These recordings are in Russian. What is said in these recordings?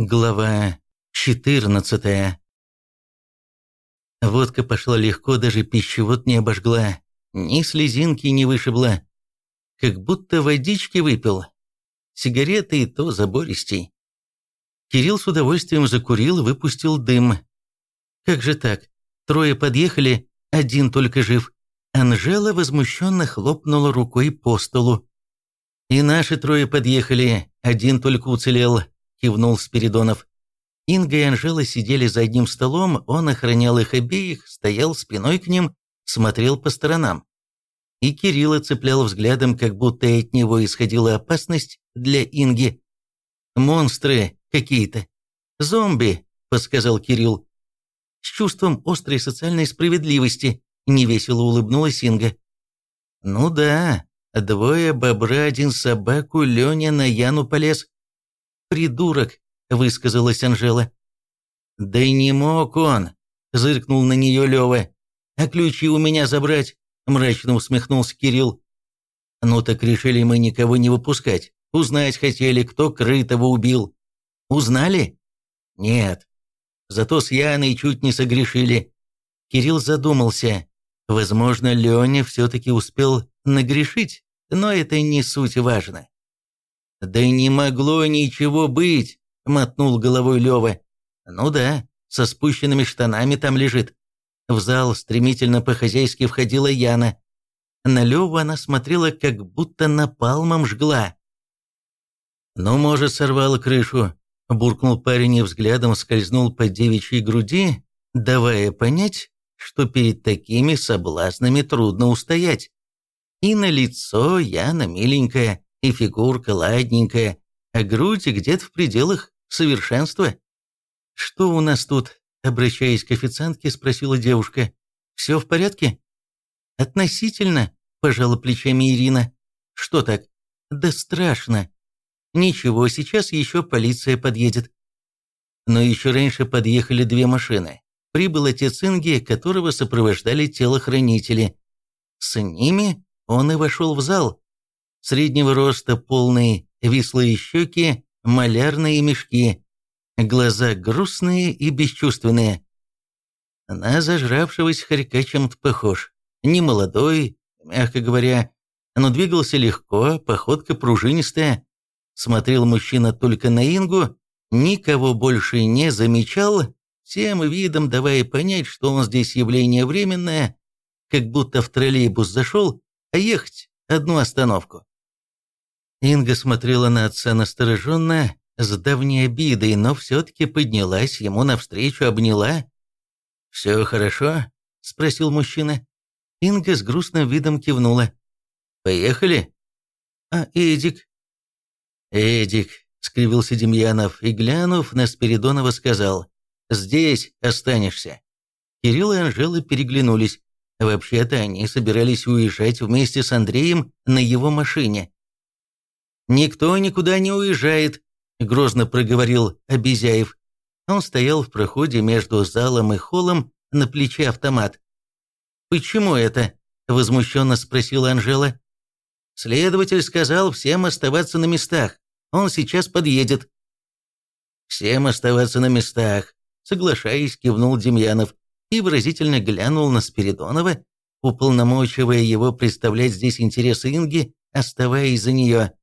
Глава 14 Водка пошла легко, даже пищевод не обожгла, ни слезинки не вышибла. Как будто водички выпил. Сигареты и то забористей. Кирилл с удовольствием закурил, выпустил дым. Как же так? Трое подъехали, один только жив. Анжела возмущенно хлопнула рукой по столу. «И наши трое подъехали, один только уцелел», – кивнул Спиридонов. Инга и Анжела сидели за одним столом, он охранял их обеих, стоял спиной к ним, смотрел по сторонам. И Кирилла цеплял взглядом, как будто от него исходила опасность для Инги. «Монстры какие-то. Зомби», – подсказал Кирилл. С чувством острой социальной справедливости невесело улыбнулась Инга. «Ну да, двое бобра, один собаку, Леня на Яну полез. «Придурок», — высказалась Анжела. «Да и не мог он», — зыркнул на нее Лева. «А ключи у меня забрать?» — мрачно усмехнулся Кирилл. «Ну так решили мы никого не выпускать. Узнать хотели, кто Крытого убил. Узнали?» «Нет. Зато с Яной чуть не согрешили». Кирилл задумался. Возможно, Леня все-таки успел нагрешить, но это не суть важно. «Да не могло ничего быть», — мотнул головой Лева. «Ну да, со спущенными штанами там лежит». В зал стремительно по-хозяйски входила Яна. На Леву она смотрела, как будто напалмом жгла. «Ну, может, сорвала крышу», — буркнул парень и взглядом скользнул по девичьей груди, давая понять, что перед такими соблазнами трудно устоять. И на лицо Яна миленькая, и фигурка ладненькая, а грудь где-то в пределах совершенства. «Что у нас тут?» – обращаясь к официантке, спросила девушка. «Все в порядке?» «Относительно», – пожала плечами Ирина. «Что так?» «Да страшно». «Ничего, сейчас еще полиция подъедет». Но еще раньше подъехали две машины. Прибыл отец Инги, которого сопровождали телохранители. С ними он и вошел в зал, среднего роста, полные, вислые щеки, малярные мешки, глаза грустные и бесчувственные. На зажравшегося хорька чем-то похож. Не молодой, мягко говоря, но двигался легко, походка пружинистая. Смотрел мужчина только на Ингу, никого больше не замечал, всем видом давая понять, что он здесь явление временное, как будто в троллейбус зашел, а ехать одну остановку. Инга смотрела на отца настороженно, с давней обидой, но все-таки поднялась ему навстречу, обняла. «Все хорошо?» – спросил мужчина. Инга с грустным видом кивнула. «Поехали?» «А Эдик?» «Эдик», – скривился Демьянов и, глянув на Спиридонова, сказал. «Здесь останешься». Кирилл и Анжела переглянулись. Вообще-то они собирались уезжать вместе с Андреем на его машине. «Никто никуда не уезжает», – грозно проговорил Обезяев. Он стоял в проходе между залом и холлом, на плече автомат. «Почему это?» – возмущенно спросила Анжела. «Следователь сказал всем оставаться на местах. Он сейчас подъедет». «Всем оставаться на местах», – соглашаясь, кивнул Демьянов и выразительно глянул на Спиридонова, уполномочивая его представлять здесь интересы Инги, оставаясь за нее.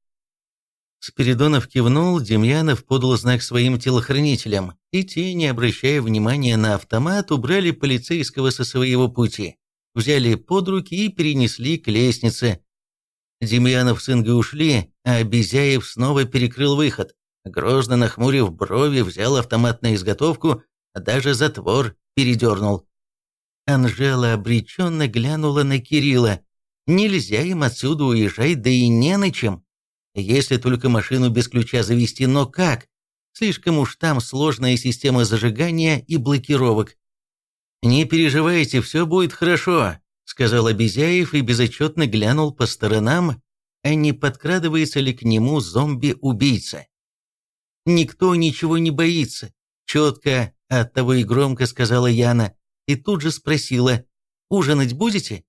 Спиридонов кивнул, Демьянов подал знак своим телохранителям, и те, не обращая внимания на автомат, убрали полицейского со своего пути, взяли под руки и перенесли к лестнице. Демьянов с Ингой ушли, а Безяев снова перекрыл выход. Грозно нахмурив брови, взял автомат на изготовку, даже затвор передернул. Анжела обреченно глянула на Кирилла. Нельзя им отсюда уезжать, да и не на чем. Если только машину без ключа завести, но как? Слишком уж там сложная система зажигания и блокировок. «Не переживайте, все будет хорошо», — сказал Обезяев и безотчетно глянул по сторонам, а не подкрадывается ли к нему зомби-убийца. «Никто ничего не боится», — четко, оттого и громко сказала Яна, и тут же спросила, «Ужинать будете?»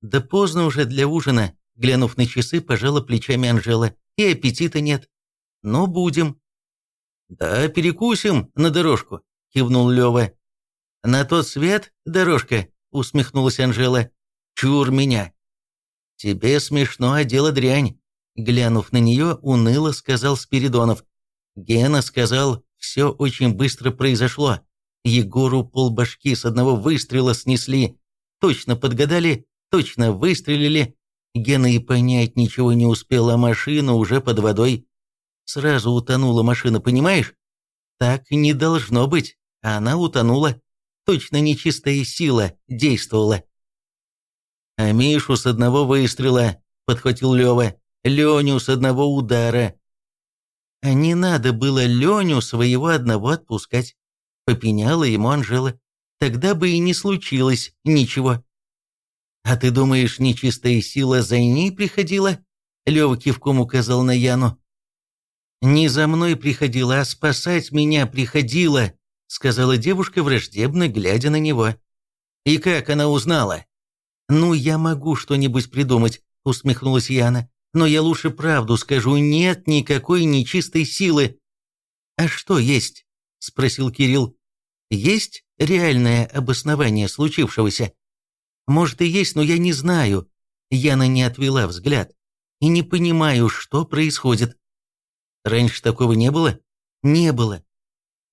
«Да поздно уже для ужина», Глянув на часы, пожала плечами Анжела. И аппетита нет. Но будем. «Да, перекусим на дорожку», — кивнул Лева. «На тот свет дорожка», — усмехнулась Анжела. «Чур меня». «Тебе смешно, а дело дрянь», — глянув на нее, уныло сказал Спиридонов. Гена сказал, все очень быстро произошло. Егору полбашки с одного выстрела снесли. Точно подгадали, точно выстрелили. Гена и понять ничего не успел, а машина уже под водой. Сразу утонула машина, понимаешь? Так не должно быть, а она утонула. Точно нечистая сила действовала. «А Мишу с одного выстрела», — подхватил Лева. «Леню с одного удара». «А не надо было Леню своего одного отпускать», — попеняла ему Анжела. «Тогда бы и не случилось ничего». «А ты думаешь, нечистая сила за ней приходила?» Лева кивком указал на Яну. «Не за мной приходила, а спасать меня приходила», сказала девушка, враждебно глядя на него. «И как она узнала?» «Ну, я могу что-нибудь придумать», усмехнулась Яна. «Но я лучше правду скажу, нет никакой нечистой силы». «А что есть?» – спросил Кирилл. «Есть реальное обоснование случившегося?» «Может и есть, но я не знаю». Яна не отвела взгляд. «И не понимаю, что происходит». Раньше такого не было? Не было.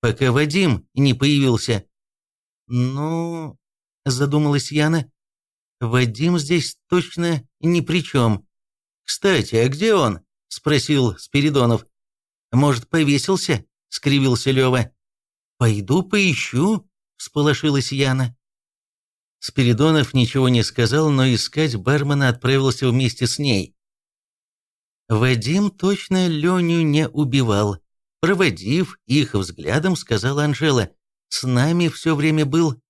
Пока Вадим не появился. Ну, задумалась Яна. Вадим здесь точно ни при чем. Кстати, а где он? Спросил Спиридонов. Может, повесился? Скривился Лева. Пойду поищу, всполошилась Яна. Спиридонов ничего не сказал, но искать бармена отправился вместе с ней. Вадим точно Леню не убивал. Проводив их взглядом, сказала Анжела, «С нами все время был».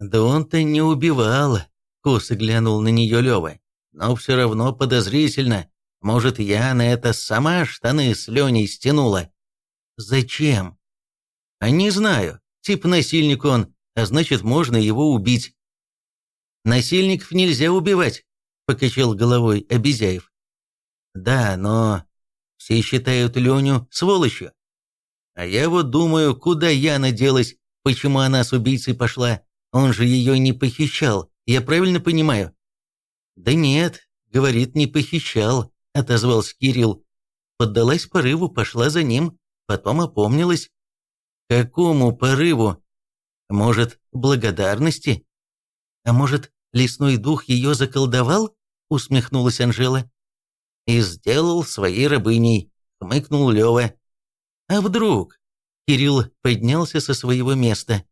«Да он-то не убивал», — косо глянул на нее Лева. «Но все равно подозрительно. Может, я на это сама штаны с Леней стянула?» «Зачем?» «А не знаю. Тип насильник он, а значит, можно его убить». «Насильников нельзя убивать», — покачал головой Обезяев. Да, но все считают Леню сволочью. А я вот думаю, куда Яна делась, почему она с убийцей пошла. Он же ее не похищал, я правильно понимаю? Да нет, говорит, не похищал, отозвался Кирилл. Поддалась порыву, пошла за ним, потом опомнилась. Какому порыву? Может, благодарности? А может, лесной дух ее заколдовал? Усмехнулась Анжела и сделал своей рабыней», — хмыкнул Лева. «А вдруг?» — Кирилл поднялся со своего места.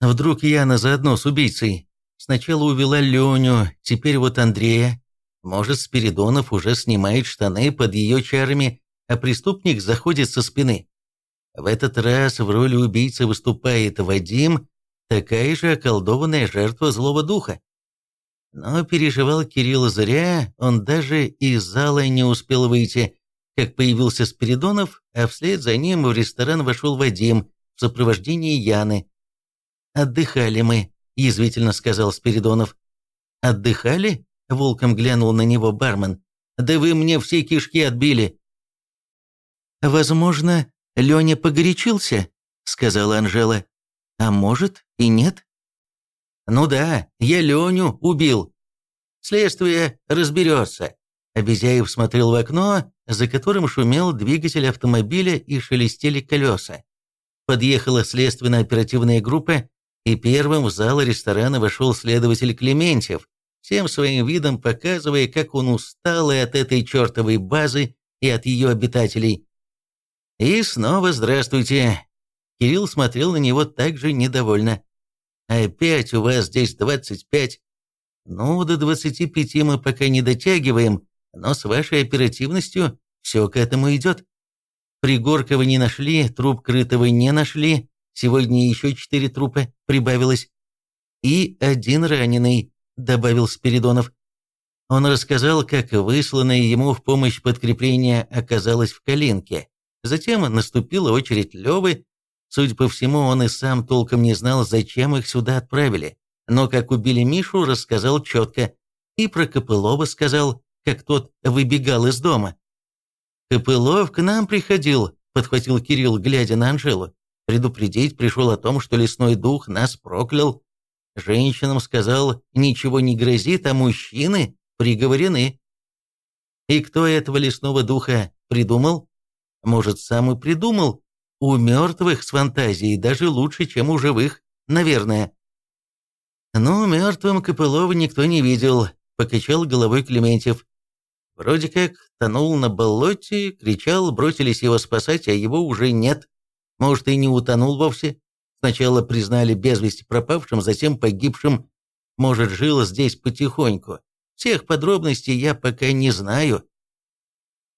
«Вдруг Яна заодно с убийцей? Сначала увела Леню, теперь вот Андрея. Может, Спиридонов уже снимает штаны под ее чарами, а преступник заходит со спины. В этот раз в роли убийцы выступает Вадим, такая же околдованная жертва злого духа. Но переживал Кирилл зря, он даже из зала не успел выйти, как появился Спиридонов, а вслед за ним в ресторан вошел Вадим в сопровождении Яны. «Отдыхали мы», – язвительно сказал Спиридонов. «Отдыхали?» – волком глянул на него бармен. «Да вы мне все кишки отбили». «Возможно, Леня погорячился», – сказала Анжела. «А может и нет?» «Ну да, я Леню убил». «Следствие разберется». Обезяев смотрел в окно, за которым шумел двигатель автомобиля и шелестели колеса. Подъехала следственно-оперативная группа, и первым в зал ресторана вошел следователь Клементьев, всем своим видом показывая, как он устал и от этой чертовой базы и от ее обитателей. И снова здравствуйте. Кирилл смотрел на него также недовольно. Опять у вас здесь 25. Ну, до 25 мы пока не дотягиваем, но с вашей оперативностью все к этому идет. Пригоркова не нашли, труп Крытого не нашли, сегодня еще четыре трупа прибавилось. И один раненый, добавил Спиридонов. Он рассказал, как высланное ему в помощь подкрепление оказалось в Калинке. Затем наступила очередь Левы, Судя по всему, он и сам толком не знал, зачем их сюда отправили. Но как убили Мишу, рассказал четко. И про Копылова сказал, как тот выбегал из дома. «Копылов к нам приходил», — подхватил Кирилл, глядя на Анжелу. «Предупредить пришел о том, что лесной дух нас проклял. Женщинам сказал, ничего не грозит, а мужчины приговорены». «И кто этого лесного духа придумал?» «Может, сам и придумал? У мертвых с фантазией даже лучше, чем у живых, наверное». «Ну, мертвым Копылова никто не видел», — покачал головой Клементьев. Вроде как тонул на болоте, кричал, бросились его спасать, а его уже нет. Может, и не утонул вовсе. Сначала признали без вести пропавшим, затем погибшим. Может, жил здесь потихоньку. Всех подробностей я пока не знаю.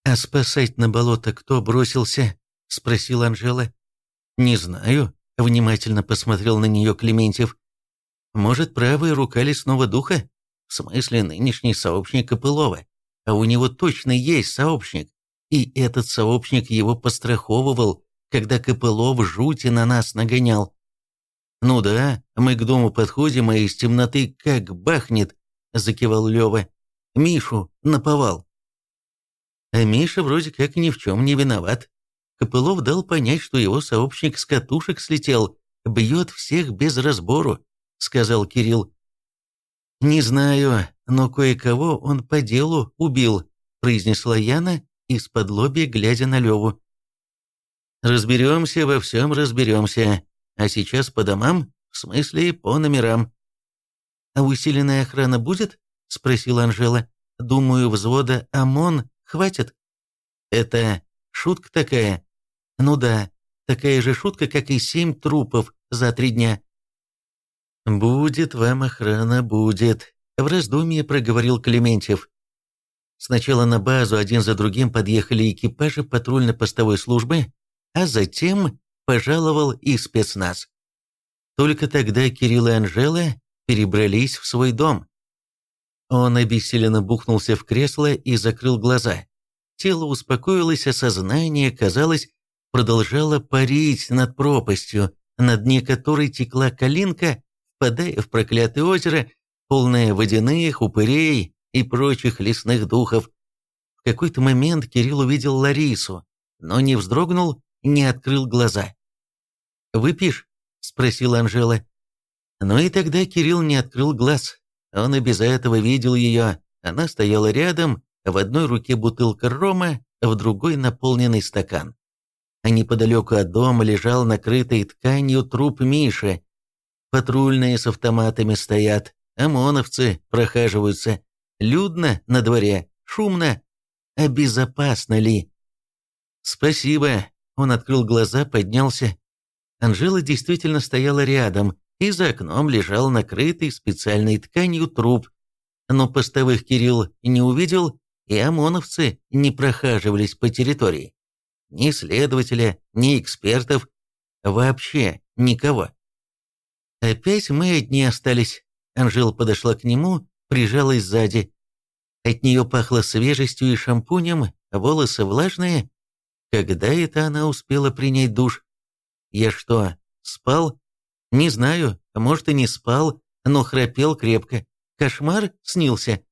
«А спасать на болото кто бросился?» — спросил Анжела. «Не знаю», — внимательно посмотрел на нее Клементьев. «Может, правая рука лесного духа? В смысле, нынешний сообщник Копылова а у него точно есть сообщник. И этот сообщник его постраховывал, когда Копылов жути на нас нагонял. «Ну да, мы к дому подходим, а из темноты как бахнет», — закивал Лева. «Мишу наповал». А Миша вроде как ни в чем не виноват. Копылов дал понять, что его сообщник с катушек слетел, бьет всех без разбору, — сказал Кирилл. «Не знаю, но кое-кого он по делу убил», – произнесла Яна, из-под лоби глядя на Леву. «Разберемся, во всем разберемся. А сейчас по домам, в смысле по номерам». «А усиленная охрана будет?» – спросила Анжела. «Думаю, взвода ОМОН хватит». «Это шутка такая?» «Ну да, такая же шутка, как и семь трупов за три дня». «Будет вам охрана, будет», — в раздумье проговорил Клементьев. Сначала на базу один за другим подъехали экипажи патрульно-постовой службы, а затем пожаловал и спецназ. Только тогда Кирилл и Анжела перебрались в свой дом. Он обессиленно бухнулся в кресло и закрыл глаза. Тело успокоилось, а сознание, казалось, продолжало парить над пропастью, на дне которой текла калинка, впадая в проклятое озеро, полное водяных, упырей и прочих лесных духов. В какой-то момент Кирилл увидел Ларису, но не вздрогнул, не открыл глаза. «Выпьешь?» – спросила Анжела. Но и тогда Кирилл не открыл глаз. Он и без этого видел ее. Она стояла рядом, в одной руке бутылка рома, в другой наполненный стакан. А неподалеку от дома лежал накрытый тканью труп Миши, Патрульные с автоматами стоят, ОМОНовцы прохаживаются. Людно на дворе, шумно. А безопасно ли? Спасибо. Он открыл глаза, поднялся. Анжела действительно стояла рядом, и за окном лежал накрытый специальной тканью труп. Но постовых Кирилл не увидел, и ОМОНовцы не прохаживались по территории. Ни следователя, ни экспертов, вообще никого. «Опять мы одни остались». Анжела подошла к нему, прижалась сзади. От нее пахло свежестью и шампунем, волосы влажные. Когда это она успела принять душ? Я что, спал? Не знаю, может и не спал, но храпел крепко. Кошмар снился.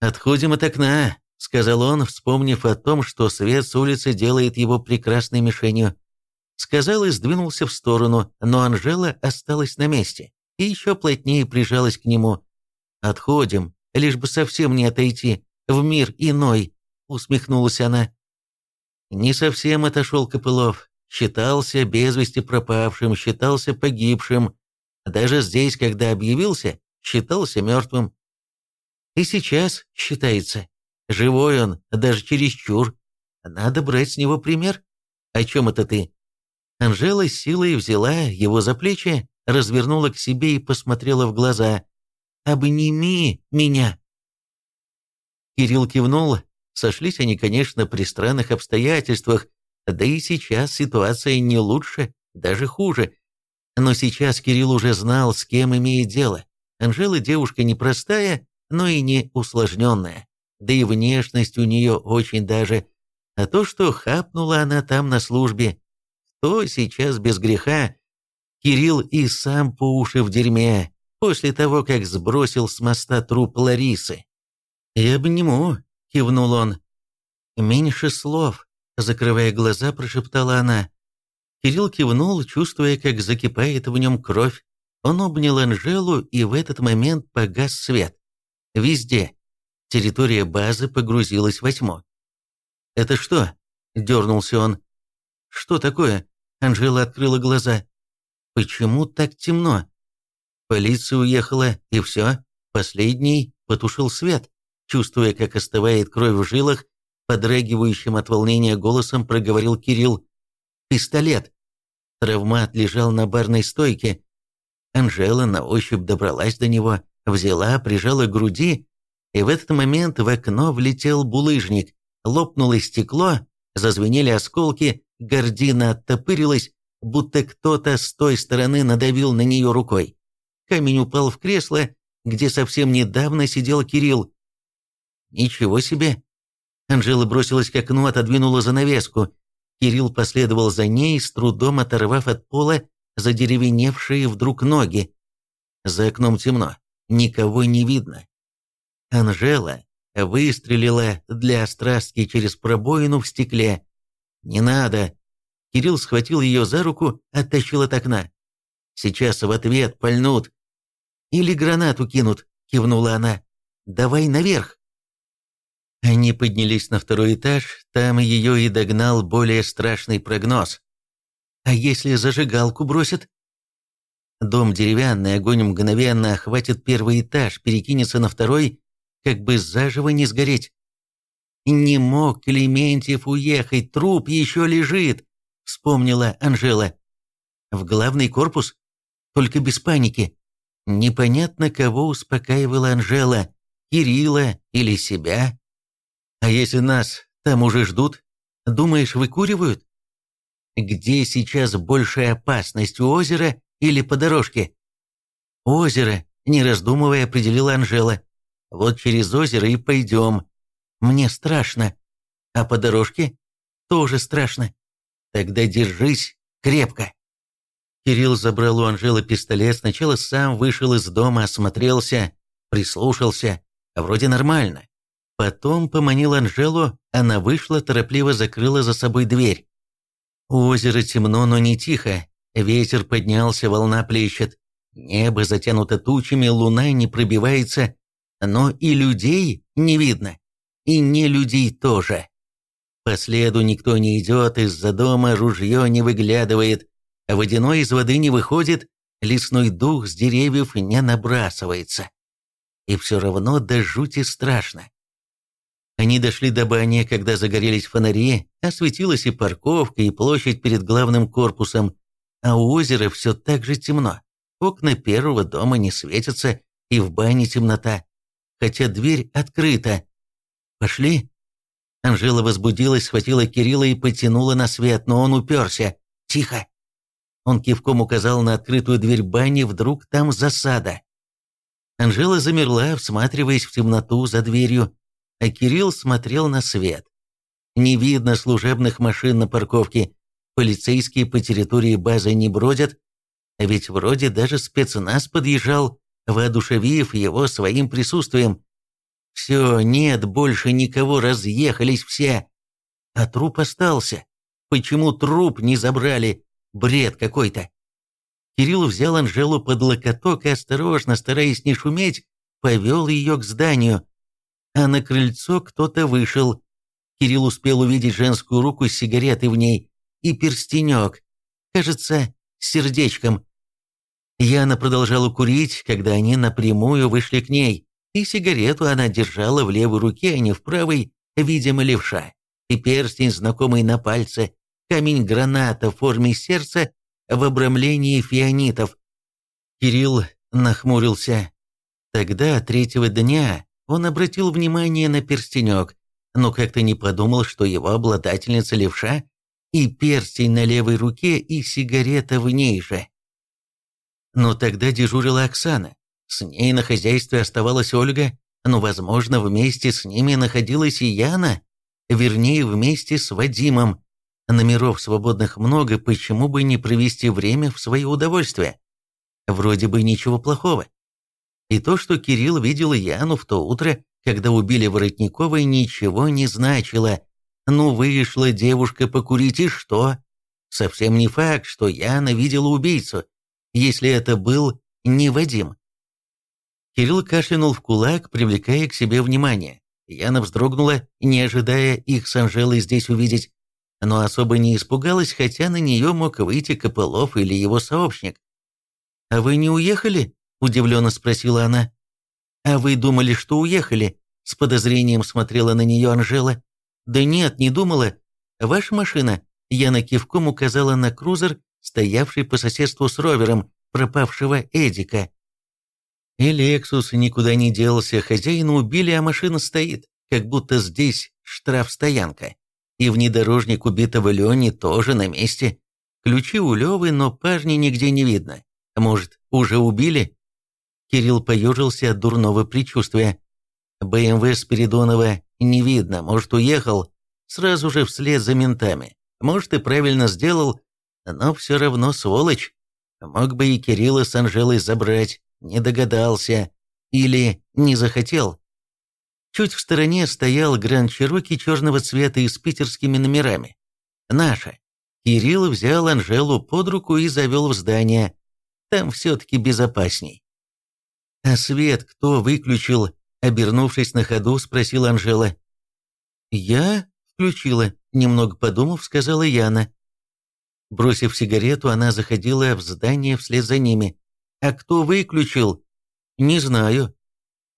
«Отходим от окна», — сказал он, вспомнив о том, что свет с улицы делает его прекрасной мишенью. Сказал и сдвинулся в сторону, но Анжела осталась на месте и еще плотнее прижалась к нему. «Отходим, лишь бы совсем не отойти, в мир иной», — усмехнулась она. Не совсем отошел Копылов. Считался без вести пропавшим, считался погибшим. Даже здесь, когда объявился, считался мертвым. И сейчас считается. Живой он, даже чересчур. Надо брать с него пример. О чем это ты? Анжела силой взяла его за плечи, развернула к себе и посмотрела в глаза. «Обними меня!» Кирилл кивнул. Сошлись они, конечно, при странных обстоятельствах, да и сейчас ситуация не лучше, даже хуже. Но сейчас Кирилл уже знал, с кем имеет дело. Анжела девушка непростая, но и не усложненная. Да и внешность у нее очень даже. А то, что хапнула она там на службе, то сейчас без греха Кирилл и сам по уши в дерьме, после того, как сбросил с моста труп Ларисы. «Я обниму», — кивнул он. «Меньше слов», закрывая глаза, прошептала она. Кирилл кивнул, чувствуя, как закипает в нем кровь. Он обнял Анжелу, и в этот момент погас свет. Везде. Территория базы погрузилась во тьму. «Это что?» – дернулся он. «Что такое?» – Анжела открыла глаза. «Почему так темно?» Полиция уехала, и все. Последний потушил свет. Чувствуя, как остывает кровь в жилах, подрагивающим от волнения голосом проговорил Кирилл. «Пистолет!» Травмат лежал на барной стойке. Анжела на ощупь добралась до него, взяла, прижала к груди, и в этот момент в окно влетел булыжник, лопнуло стекло, зазвенели осколки, гордина оттопырилась, будто кто-то с той стороны надавил на нее рукой. Камень упал в кресло, где совсем недавно сидел Кирилл. «Ничего себе!» Анжела бросилась к окну, отодвинула занавеску. Кирилл последовал за ней, с трудом оторвав от пола задеревеневшие вдруг ноги. За окном темно, никого не видно. Анжела выстрелила для острастки через пробоину в стекле. «Не надо!» Кирилл схватил ее за руку, оттащил от окна. «Сейчас в ответ пальнут». «Или гранату кинут», — кивнула она. «Давай наверх». Они поднялись на второй этаж, там ее и догнал более страшный прогноз. «А если зажигалку бросят?» Дом деревянный, огонь мгновенно охватит первый этаж, перекинется на второй, как бы заживо не сгореть. «Не мог Клементьев уехать, труп еще лежит», — вспомнила Анжела. «В главный корпус? Только без паники. Непонятно, кого успокаивала Анжела, Кирилла или себя. А если нас там уже ждут, думаешь, выкуривают? Где сейчас большая опасность, у озера или по дорожке? Озеро, не раздумывая, определила Анжела. Вот через озеро и пойдем. Мне страшно. А по дорожке тоже страшно. Тогда держись крепко. Кирилл забрал у Анжелы пистолет, сначала сам вышел из дома, осмотрелся, прислушался. Вроде нормально. Потом поманил Анжелу, она вышла, торопливо закрыла за собой дверь. У озера темно, но не тихо. Ветер поднялся, волна плещет. Небо затянуто тучами, луна не пробивается но и людей не видно, и не людей тоже. По следу никто не идет, из-за дома ружье не выглядывает, а водяной из воды не выходит, лесной дух с деревьев не набрасывается. И все равно до жути страшно. Они дошли до бани, когда загорелись фонари, осветилась и парковка, и площадь перед главным корпусом, а у озера все так же темно. Окна первого дома не светятся, и в бане темнота хотя дверь открыта. «Пошли?» Анжела возбудилась, схватила Кирилла и потянула на свет, но он уперся. «Тихо!» Он кивком указал на открытую дверь бани, вдруг там засада. Анжела замерла, всматриваясь в темноту за дверью, а Кирилл смотрел на свет. Не видно служебных машин на парковке, полицейские по территории базы не бродят, а ведь вроде даже спецназ подъезжал, воодушевив его своим присутствием. «Все, нет больше никого, разъехались все!» А труп остался. Почему труп не забрали? Бред какой-то. Кирилл взял Анжелу под локоток и, осторожно, стараясь не шуметь, повел ее к зданию. А на крыльцо кто-то вышел. Кирилл успел увидеть женскую руку с сигаретой в ней и перстенек, кажется, с сердечком. Яна продолжала курить, когда они напрямую вышли к ней, и сигарету она держала в левой руке, а не в правой, видимо, левша, и перстень, знакомый на пальце, камень граната в форме сердца в обрамлении фианитов. Кирилл нахмурился. Тогда, третьего дня, он обратил внимание на перстенек, но как-то не подумал, что его обладательница левша и перстень на левой руке, и сигарета в ней же. Но тогда дежурила Оксана. С ней на хозяйстве оставалась Ольга, но, возможно, вместе с ними находилась и Яна, вернее, вместе с Вадимом. Номеров свободных много, почему бы не провести время в свое удовольствие? Вроде бы ничего плохого. И то, что Кирилл видел Яну в то утро, когда убили Воротниковой, ничего не значило. Ну, вышла девушка покурить, и что? Совсем не факт, что Яна видела убийцу, если это был не Вадим. Кирилл кашлянул в кулак, привлекая к себе внимание. Яна вздрогнула, не ожидая их с Анжелой здесь увидеть, но особо не испугалась, хотя на нее мог выйти Копылов или его сообщник. «А вы не уехали?» – удивленно спросила она. «А вы думали, что уехали?» – с подозрением смотрела на нее Анжела. «Да нет, не думала. Ваша машина?» Яна кивком указала на крузер, стоявший по соседству с ровером пропавшего Эдика. И Лексус никуда не делся, хозяина убили, а машина стоит, как будто здесь штрафстоянка. И внедорожник убитого Лени тоже на месте. Ключи у Левы, но парня нигде не видно. Может, уже убили? Кирилл поежился от дурного предчувствия. БМВ Спиридонова не видно, может, уехал сразу же вслед за ментами. Может, и правильно сделал, но все равно сволочь. Мог бы и Кирилла с Анжелой забрать, не догадался или не захотел. Чуть в стороне стоял Гранд Чироки черного цвета и с питерскими номерами. Наша. Кирилл взял Анжелу под руку и завел в здание. Там все-таки безопасней. «А свет кто выключил?» Обернувшись на ходу, спросила Анжела. «Я включила», немного подумав, сказала Яна. Бросив сигарету, она заходила в здание вслед за ними. «А кто выключил?» «Не знаю».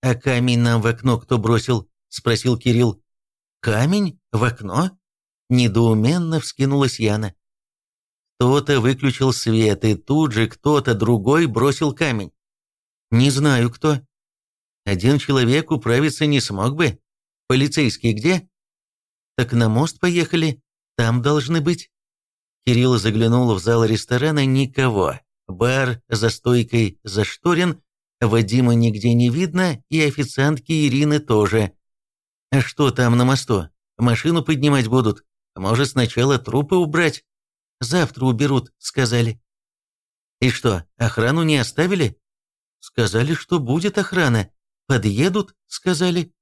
«А камень нам в окно кто бросил?» – спросил Кирилл. «Камень? В окно?» Недоуменно вскинулась Яна. Кто-то выключил свет, и тут же кто-то другой бросил камень. «Не знаю, кто». «Один человек управиться не смог бы. Полицейские где?» «Так на мост поехали, там должны быть». Кирилл заглянул в зал ресторана, никого. Бар за стойкой зашторен, Вадима нигде не видно, и официантки Ирины тоже. А что там на мосту? Машину поднимать будут? Может, сначала трупы убрать? Завтра уберут, сказали. И что, охрану не оставили? Сказали, что будет охрана. Подъедут, сказали.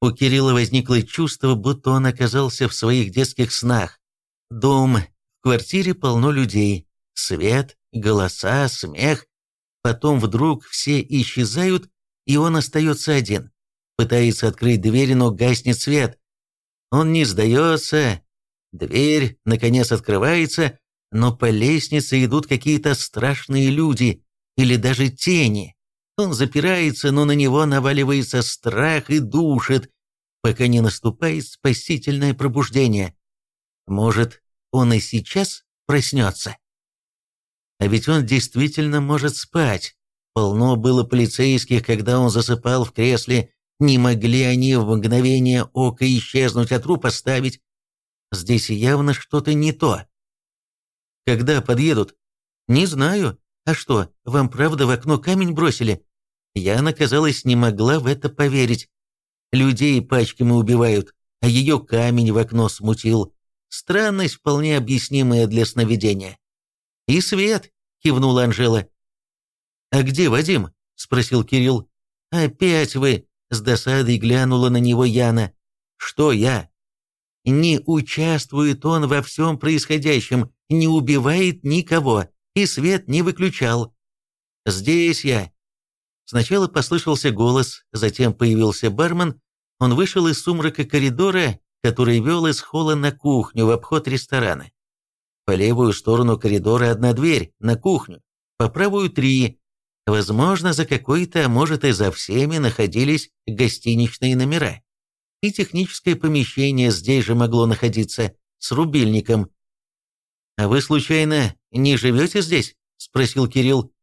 У Кирилла возникло чувство, будто он оказался в своих детских снах. Дом, в квартире полно людей. Свет, голоса, смех. Потом вдруг все исчезают, и он остается один. Пытается открыть дверь, но гаснет свет. Он не сдается. Дверь, наконец, открывается, но по лестнице идут какие-то страшные люди или даже тени. Он запирается, но на него наваливается страх и душит, пока не наступает спасительное пробуждение. Может, он и сейчас проснется? А ведь он действительно может спать. Полно было полицейских, когда он засыпал в кресле, не могли они в мгновение ока исчезнуть, а труп оставить. Здесь явно что-то не то. Когда подъедут? Не знаю. А что, вам правда в окно камень бросили? Я, наказалась, не могла в это поверить. Людей пачками убивают, а ее камень в окно смутил. Странность вполне объяснимая для сновидения. «И свет!» – кивнула Анжела. «А где Вадим?» – спросил Кирилл. «Опять вы!» – с досадой глянула на него Яна. «Что я?» «Не участвует он во всем происходящем, не убивает никого, и свет не выключал. Здесь я!» Сначала послышался голос, затем появился бармен. Он вышел из сумрака коридора, который вел из холла на кухню в обход ресторана. По левую сторону коридора одна дверь, на кухню, по правую три. Возможно, за какой-то, а может и за всеми находились гостиничные номера. И техническое помещение здесь же могло находиться, с рубильником. «А вы, случайно, не живете здесь?» – спросил Кирилл.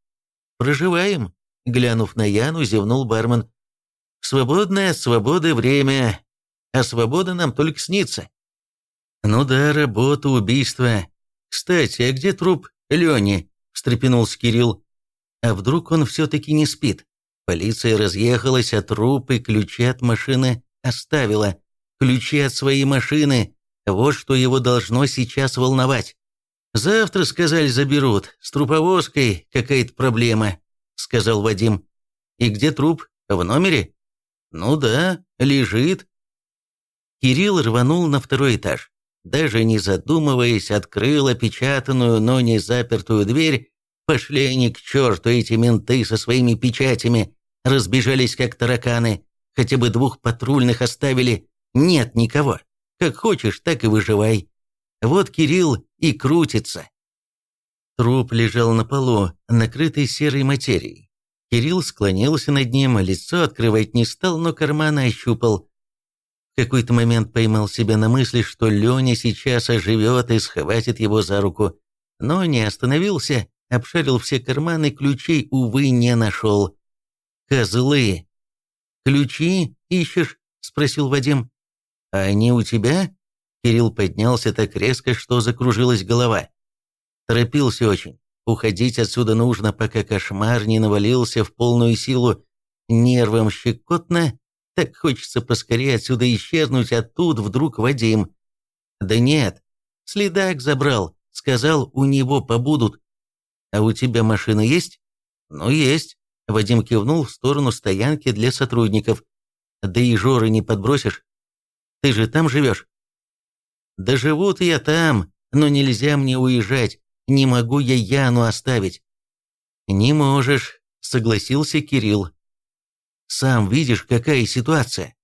«Проживаем», – глянув на Яну, зевнул бармен. «Свободное от свободы время, а свобода нам только снится». «Ну да, работа, убийство, «Кстати, а где труп Лени?» – встрепенулся Кирилл. «А вдруг он все-таки не спит? Полиция разъехалась, а труп и ключи от машины оставила. Ключи от своей машины – вот что его должно сейчас волновать. Завтра, сказали, заберут. С труповозкой какая-то проблема», – сказал Вадим. «И где труп? В номере?» «Ну да, лежит. Кирилл рванул на второй этаж. Даже не задумываясь, открыл опечатанную, но не запертую дверь. Пошли они к черту, эти менты со своими печатями. Разбежались, как тараканы. Хотя бы двух патрульных оставили. Нет никого. Как хочешь, так и выживай. Вот Кирилл и крутится. Труп лежал на полу, накрытый серой материей. Кирилл склонился над ним, лицо открывать не стал, но карманы ощупал. В какой-то момент поймал себя на мысли, что Леня сейчас оживет и схватит его за руку. Но не остановился, обшарил все карманы, ключей, увы, не нашел. «Козлы!» «Ключи ищешь?» – спросил Вадим. «А они у тебя?» Кирилл поднялся так резко, что закружилась голова. Торопился очень. Уходить отсюда нужно, пока кошмар не навалился в полную силу. Нервам щекотно, так хочется поскорее отсюда исчезнуть, а тут вдруг Вадим. Да нет, следак забрал, сказал, у него побудут. А у тебя машина есть? Ну, есть. Вадим кивнул в сторону стоянки для сотрудников. Да и Жоры не подбросишь. Ты же там живешь? Да живут я там, но нельзя мне уезжать. Не могу я Яну оставить». «Не можешь», — согласился Кирилл. «Сам видишь, какая ситуация».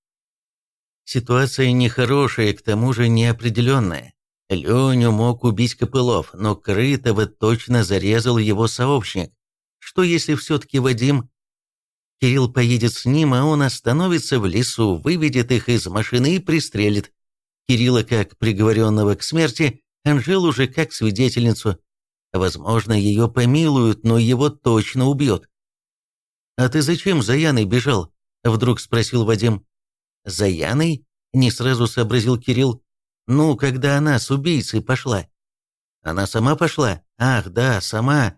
Ситуация нехорошая, к тому же неопределенная. Леню мог убить Копылов, но Крытого точно зарезал его сообщник. Что если все-таки Вадим... Кирилл поедет с ним, а он остановится в лесу, выведет их из машины и пристрелит. Кирилла как приговоренного к смерти, Анжелу же как свидетельницу. Возможно, ее помилуют, но его точно убьет. «А ты зачем за Яной бежал?» – вдруг спросил Вадим. «За Яной?» – не сразу сообразил Кирилл. «Ну, когда она с убийцей пошла». «Она сама пошла? Ах, да, сама.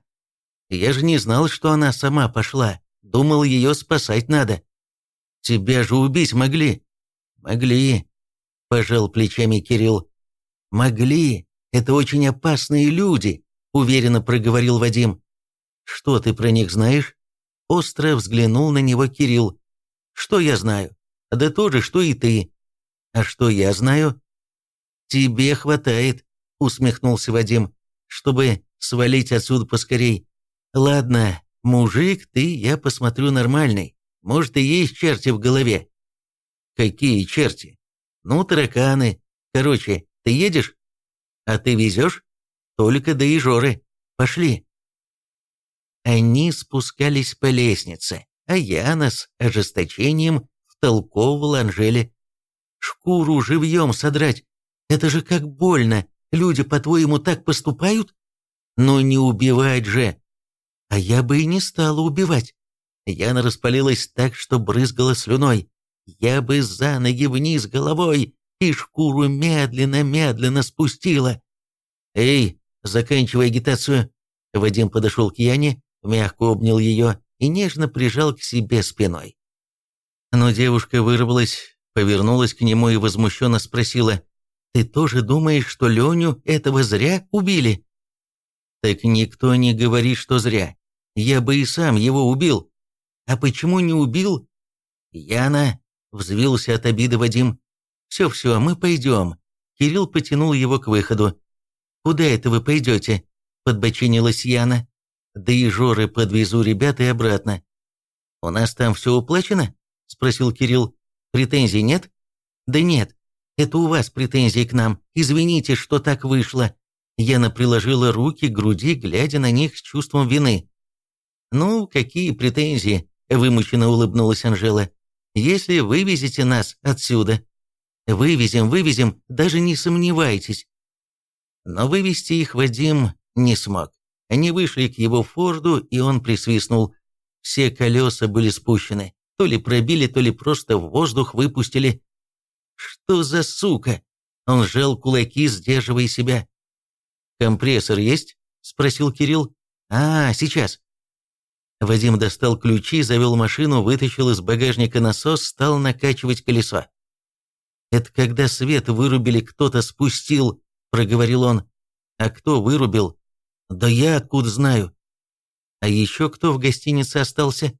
Я же не знал, что она сама пошла. Думал, ее спасать надо. Тебя же убить могли». «Могли», – пожал плечами Кирилл. «Могли. Это очень опасные люди уверенно проговорил Вадим. «Что ты про них знаешь?» Остро взглянул на него Кирилл. «Что я знаю? Да то же, что и ты. А что я знаю?» «Тебе хватает», — усмехнулся Вадим, «чтобы свалить отсюда поскорей. Ладно, мужик ты, я посмотрю, нормальный. Может, и есть черти в голове». «Какие черти?» «Ну, тараканы. Короче, ты едешь? А ты везешь?» Только до Ижоры. Пошли». Они спускались по лестнице, а Яна с ожесточением втолковывала Анжеле. «Шкуру живьем содрать. Это же как больно. Люди, по-твоему, так поступают? Но не убивать же. А я бы и не стала убивать. Яна распалилась так, что брызгала слюной. Я бы за ноги вниз головой и шкуру медленно-медленно спустила. «Эй, Заканчивая агитацию, Вадим подошел к Яне, мягко обнял ее и нежно прижал к себе спиной. Но девушка вырвалась, повернулась к нему и возмущенно спросила, «Ты тоже думаешь, что Леню этого зря убили?» «Так никто не говорит, что зря. Я бы и сам его убил. А почему не убил?» «Яна!» — взвился от обиды Вадим. «Все-все, мы пойдем». Кирилл потянул его к выходу. «Куда это вы пойдете?» – подбочинилась Яна. «Да и Жоры подвезу ребят и обратно». «У нас там все уплачено?» – спросил Кирилл. «Претензий нет?» «Да нет. Это у вас претензии к нам. Извините, что так вышло». Яна приложила руки к груди, глядя на них с чувством вины. «Ну, какие претензии?» – вымученно улыбнулась Анжела. «Если вывезете нас отсюда». «Вывезем, вывезем, даже не сомневайтесь. Но вывести их Вадим не смог. Они вышли к его форду, и он присвистнул. Все колеса были спущены. То ли пробили, то ли просто в воздух выпустили. «Что за сука?» Он сжал кулаки, сдерживая себя. «Компрессор есть?» – спросил Кирилл. «А, сейчас». Вадим достал ключи, завел машину, вытащил из багажника насос, стал накачивать колесо. Это когда свет вырубили, кто-то спустил проговорил он. «А кто вырубил?» «Да я откуда знаю?» «А еще кто в гостинице остался?»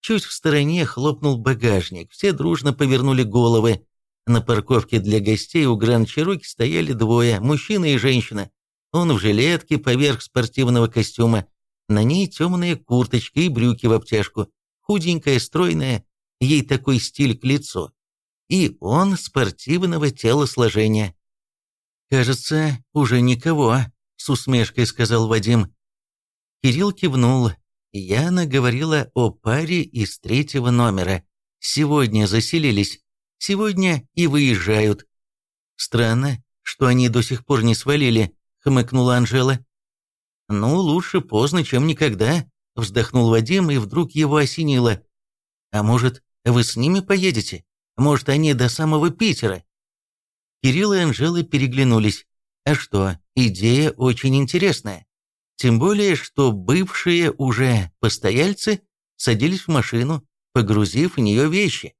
Чуть в стороне хлопнул багажник, все дружно повернули головы. На парковке для гостей у Гранд Чироки стояли двое, мужчина и женщина. Он в жилетке поверх спортивного костюма. На ней темная курточка и брюки в обтяжку. Худенькая, стройная, ей такой стиль к лицу. И он спортивного телосложения. «Кажется, уже никого», — с усмешкой сказал Вадим. Кирилл кивнул. Яна говорила о паре из третьего номера. Сегодня заселились. Сегодня и выезжают. Странно, что они до сих пор не свалили, хмыкнула Анжела. Ну, лучше поздно, чем никогда, вздохнул Вадим, и вдруг его осенило. А может, вы с ними поедете? Может, они до самого Питера? Кирилл и Анжела переглянулись. А что, идея очень интересная. Тем более, что бывшие уже постояльцы садились в машину, погрузив в нее вещи.